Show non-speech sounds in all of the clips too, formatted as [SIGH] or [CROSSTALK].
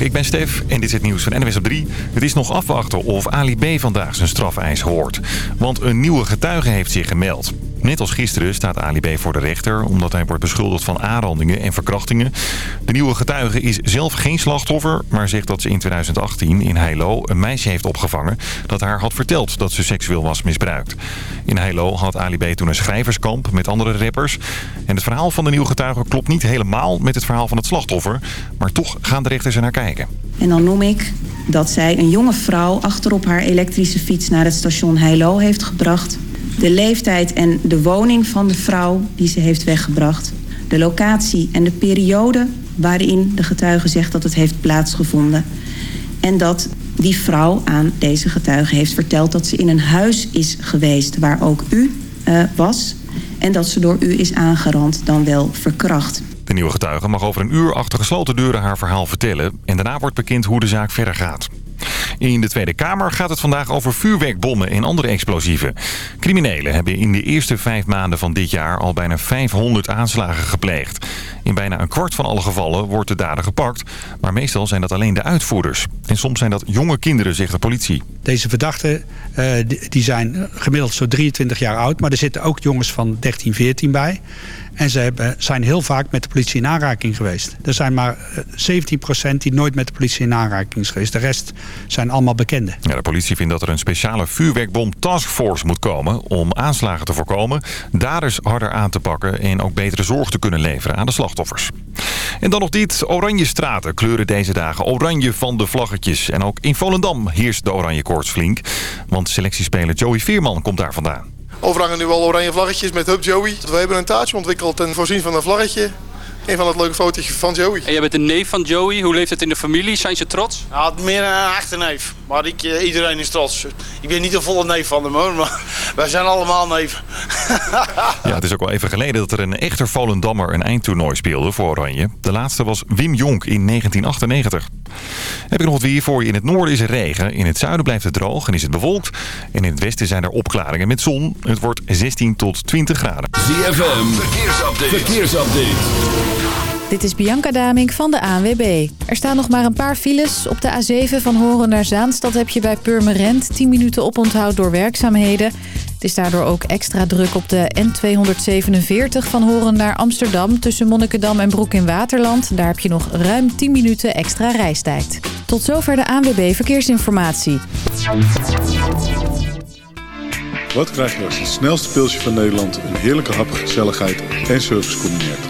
Ik ben Stef en dit is het nieuws van NWS op 3. Het is nog afwachten of Ali B. vandaag zijn strafeis hoort. Want een nieuwe getuige heeft zich gemeld. Net als gisteren staat Ali B. voor de rechter... omdat hij wordt beschuldigd van aanrandingen en verkrachtingen. De nieuwe getuige is zelf geen slachtoffer... maar zegt dat ze in 2018 in Heilo een meisje heeft opgevangen... dat haar had verteld dat ze seksueel was misbruikt. In Heilo had Ali B. toen een schrijverskamp met andere rappers. En het verhaal van de nieuwe getuige klopt niet helemaal... met het verhaal van het slachtoffer. Maar toch gaan de rechters er naar kijken. En dan noem ik dat zij een jonge vrouw achterop haar elektrische fiets naar het station Heilo heeft gebracht. De leeftijd en de woning van de vrouw die ze heeft weggebracht. De locatie en de periode waarin de getuige zegt dat het heeft plaatsgevonden. En dat die vrouw aan deze getuige heeft verteld dat ze in een huis is geweest waar ook u uh, was. En dat ze door u is aangerand, dan wel verkracht. De nieuwe getuige mag over een uur achter gesloten deuren haar verhaal vertellen. En daarna wordt bekend hoe de zaak verder gaat. In de Tweede Kamer gaat het vandaag over vuurwerkbommen en andere explosieven. Criminelen hebben in de eerste vijf maanden van dit jaar al bijna 500 aanslagen gepleegd. In bijna een kwart van alle gevallen wordt de dader gepakt. Maar meestal zijn dat alleen de uitvoerders. En soms zijn dat jonge kinderen, zegt de politie. Deze verdachten uh, die zijn gemiddeld zo 23 jaar oud. Maar er zitten ook jongens van 13, 14 bij. En ze zijn heel vaak met de politie in aanraking geweest. Er zijn maar 17% die nooit met de politie in aanraking is geweest. De rest zijn allemaal bekenden. Ja, de politie vindt dat er een speciale vuurwerkbom taskforce moet komen... om aanslagen te voorkomen, daders harder aan te pakken... en ook betere zorg te kunnen leveren aan de slachtoffers. En dan nog dit. Oranje straten kleuren deze dagen oranje van de vlaggetjes. En ook in Volendam heerst de oranje koorts flink. Want selectiespeler Joey Veerman komt daar vandaan. Overal hangen nu al oranje vlaggetjes met Hub Joey. We hebben een taartje ontwikkeld en voorzien van een vlaggetje. Een van het leuke fotootje van Joey. En jij bent een neef van Joey. Hoe leeft het in de familie? Zijn ze trots? Ja, meer een echte neef. Maar ik, eh, iedereen is trots. Ik ben niet een volle neef van hem hoor, maar [LAUGHS] wij zijn allemaal neef. [LAUGHS] ja, het is ook wel even geleden dat er een echter Volendammer een eindtoernooi speelde voor Oranje. De laatste was Wim Jonk in 1998. Heb ik nog wat weer voor je. In het noorden is er regen. In het zuiden blijft het droog en is het bewolkt. En in het westen zijn er opklaringen met zon. Het wordt 16 tot 20 graden. ZFM, verkeersupdate. verkeersupdate. Dit is Bianca Damink van de ANWB. Er staan nog maar een paar files. Op de A7 van Horen naar Zaanstad heb je bij Purmerend 10 minuten oponthoud door werkzaamheden. Het is daardoor ook extra druk op de N247 van Horen naar Amsterdam... tussen Monnikendam en Broek in Waterland. Daar heb je nog ruim 10 minuten extra reistijd. Tot zover de ANWB Verkeersinformatie. Wat krijg je als het snelste pilsje van Nederland... een heerlijke hap, gezelligheid en service combineert?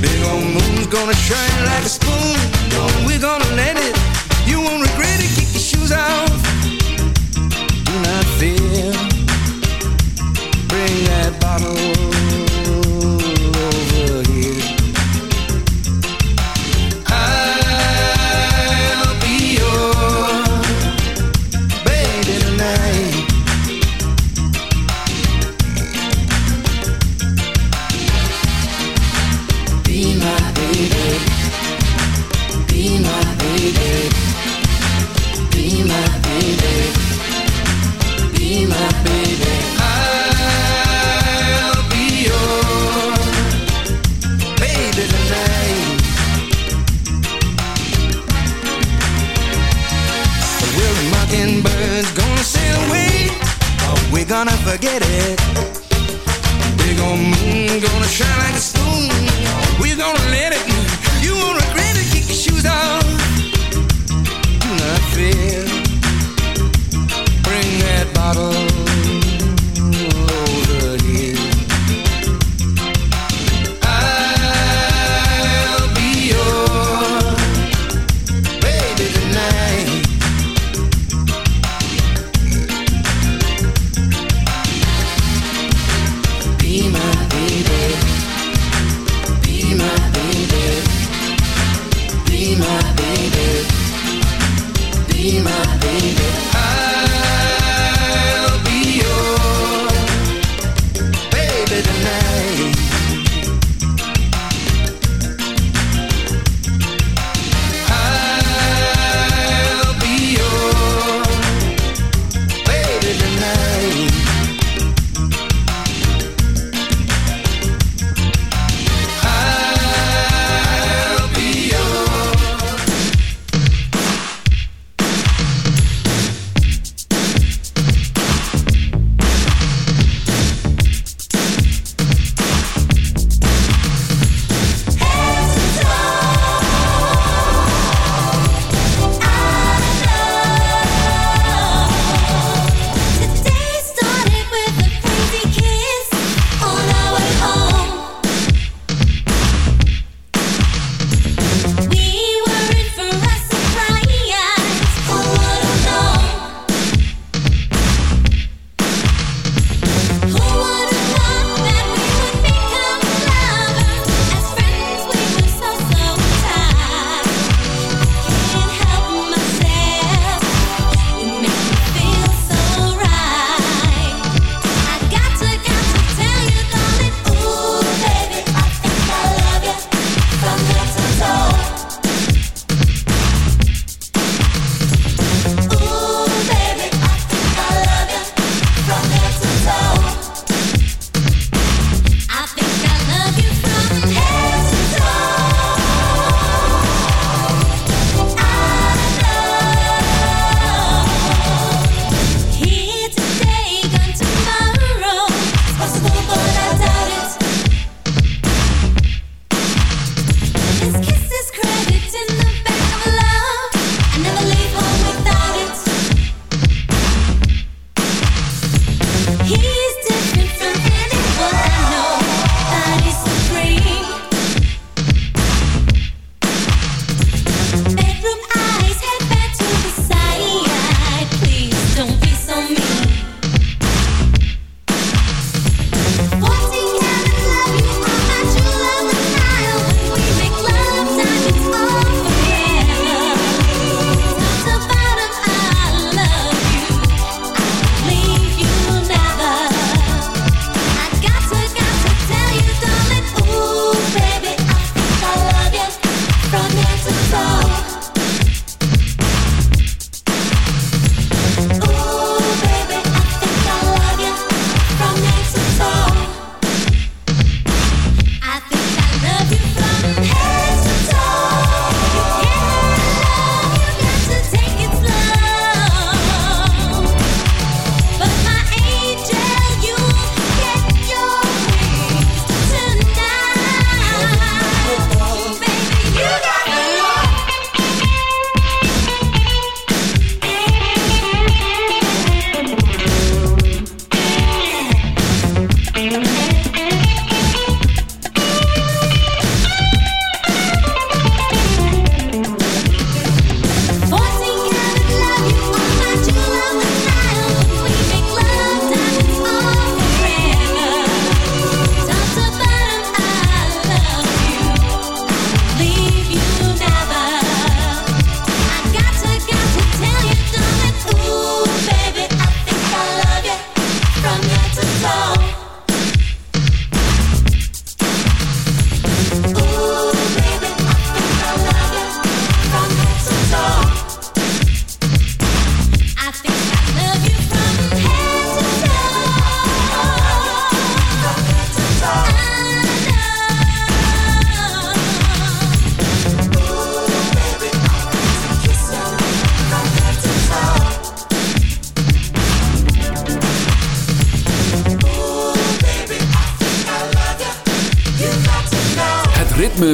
Big old moon's gonna shine like a spoon. No, we're gonna let it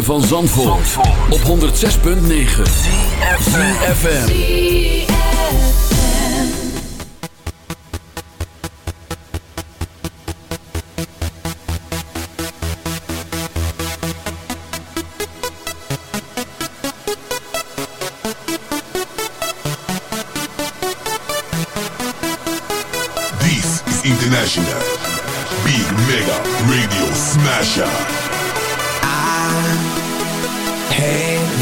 van Zandvoort, op 106.9 CFFM This is International. Big Mega Radio Smasher.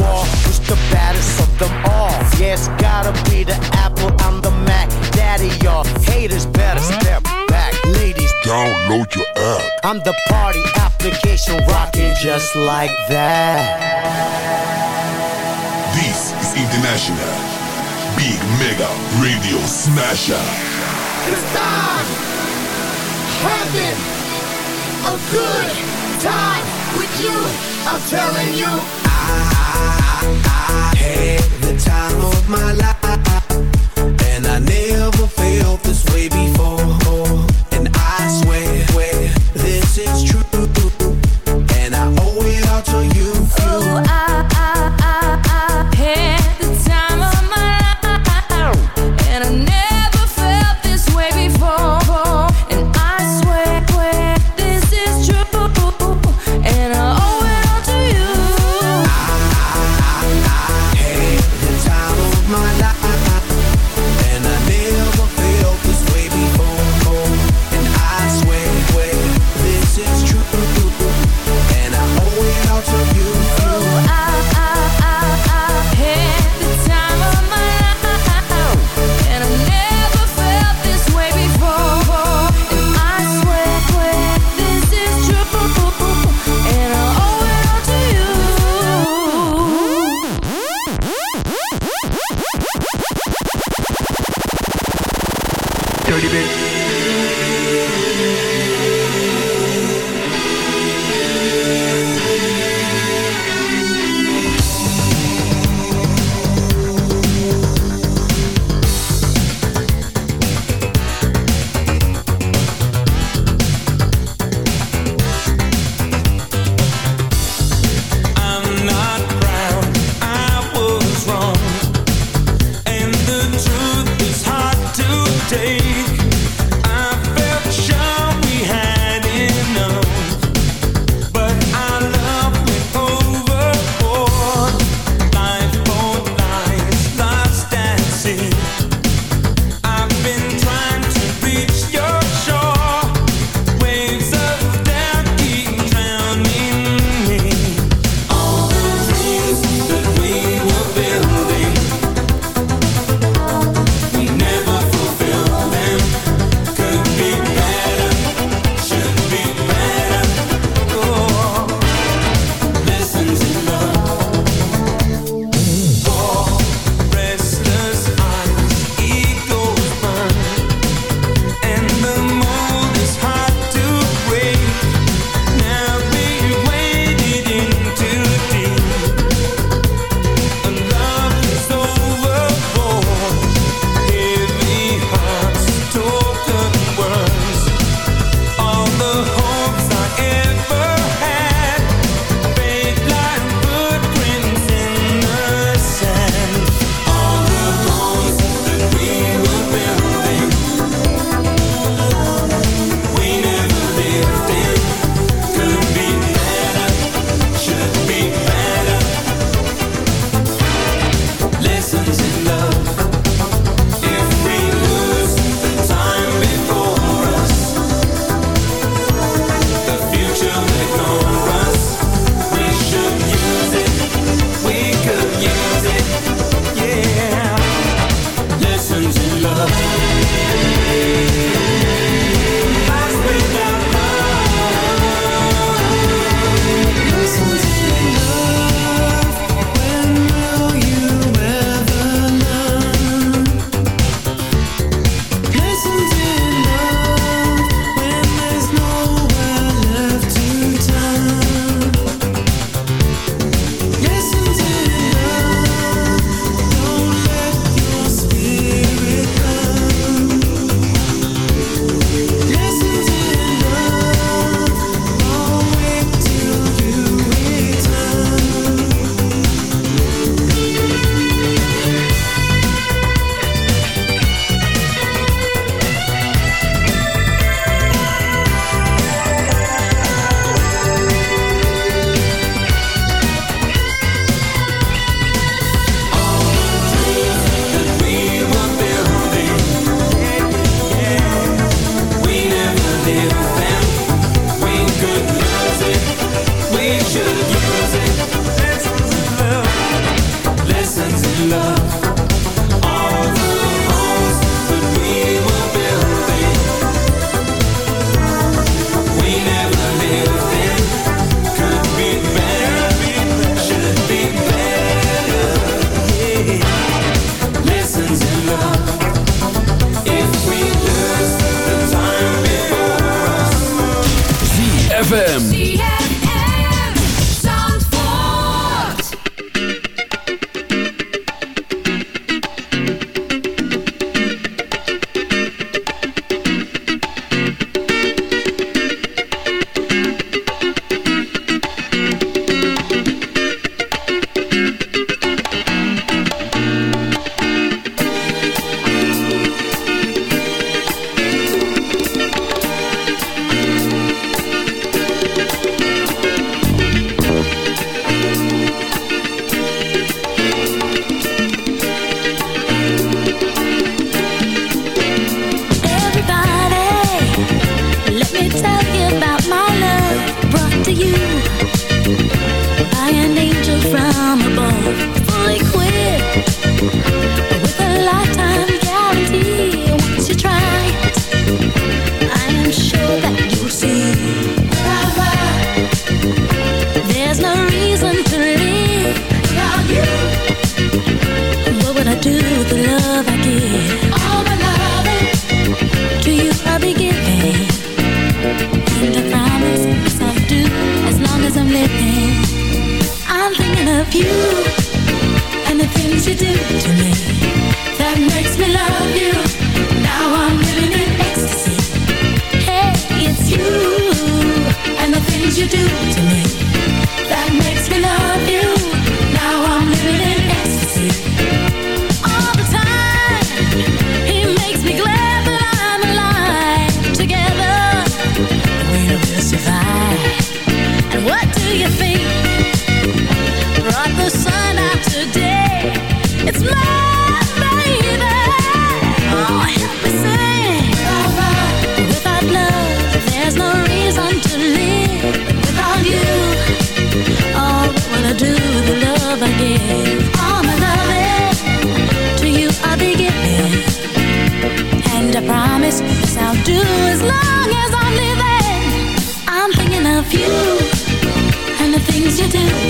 ball was the baddest of them all. Yeah, it's gotta be the Apple, I'm the Mac. Daddy, y'all haters better step back. Ladies, download your app. I'm the party application rocking just like that. This is International Big Mega Radio Smasher. It's time! Having a good time with you, I'm telling you before.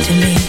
to me.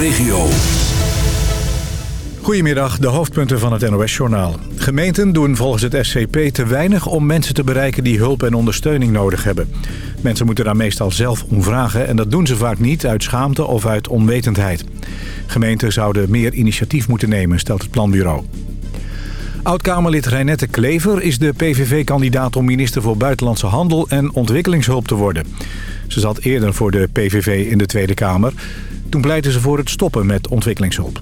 regio. Goedemiddag, de hoofdpunten van het NOS-journaal. Gemeenten doen volgens het SCP te weinig om mensen te bereiken die hulp en ondersteuning nodig hebben. Mensen moeten daar meestal zelf om vragen en dat doen ze vaak niet uit schaamte of uit onwetendheid. Gemeenten zouden meer initiatief moeten nemen, stelt het planbureau. Oud-Kamerlid Reinette Klever is de PVV-kandidaat om minister voor Buitenlandse Handel en Ontwikkelingshulp te worden. Ze zat eerder voor de PVV in de Tweede Kamer. Toen pleitten ze voor het stoppen met ontwikkelingshulp.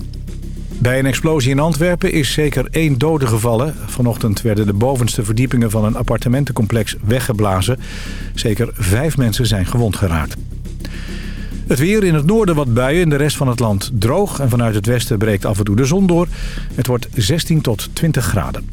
Bij een explosie in Antwerpen is zeker één dode gevallen. Vanochtend werden de bovenste verdiepingen van een appartementencomplex weggeblazen. Zeker vijf mensen zijn gewond geraakt. Het weer in het noorden wat buien, in de rest van het land droog... en vanuit het westen breekt af en toe de zon door. Het wordt 16 tot 20 graden.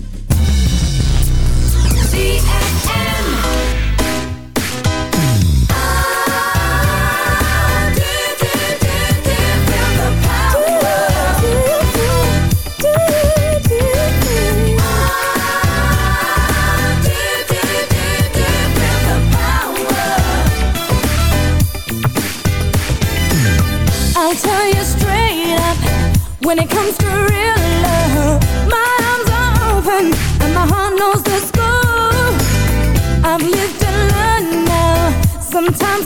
when it comes to real love. My arms are open and my heart knows the score. I've lived and learned now. Sometimes